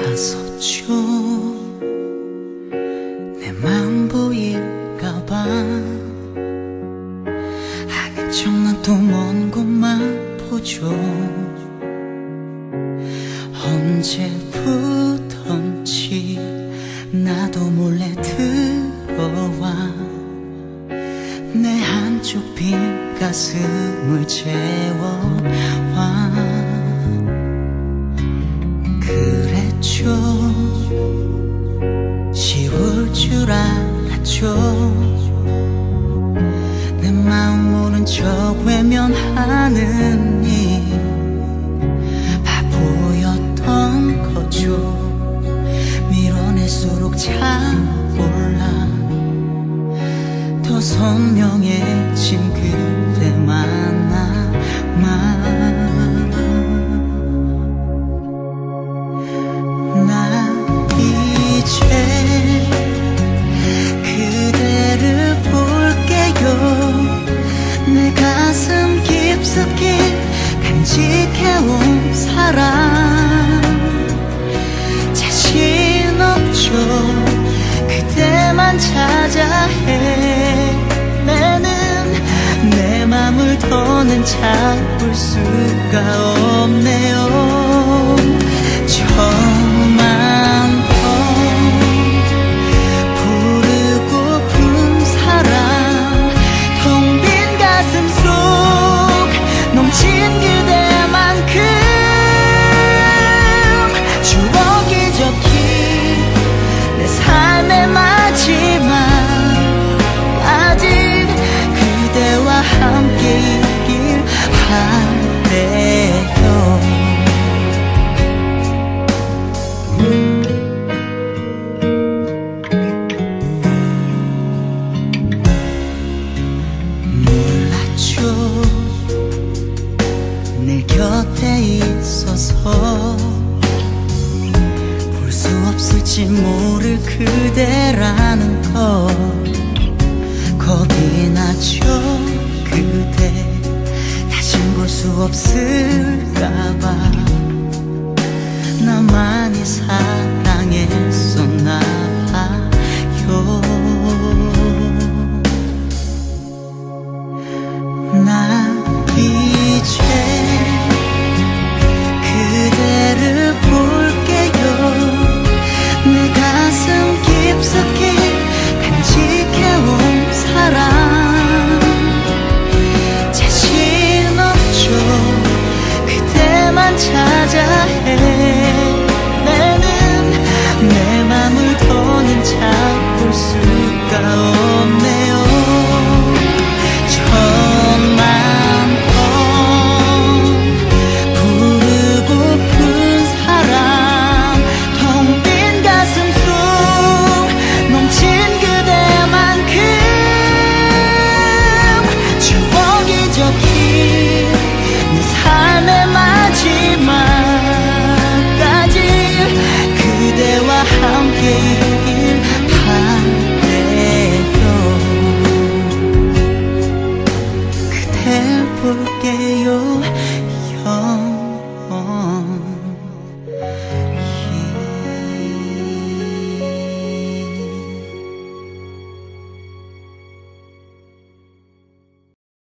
나섰죠. 내 마음 보일까봐. 아는 척만 또먼 곳만 보죠. 언제부턴지 나도 몰래 들어와. 내 한쪽 빈 가슴을 채워와 그랬죠 쉬울 줄 알았죠. 내 마음 모른 척 외면하는 일 바보였던 거죠. 밀어낼수록 차올라. 더 선명해진 간직해온 사랑. 자신 없죠. 그대만 찾아 헤매는 내 맘을 더는 잡을 수가 없네요. 저만 더 부르고픈 사랑. 텅빈 가슴 속 넘친 그 내 곁에 있어서 볼 수 없을지 모를 그대라는 것. 겁이 나죠 그대. 다신 볼수 없을까봐. 나만이 사 잡 해볼게요. 영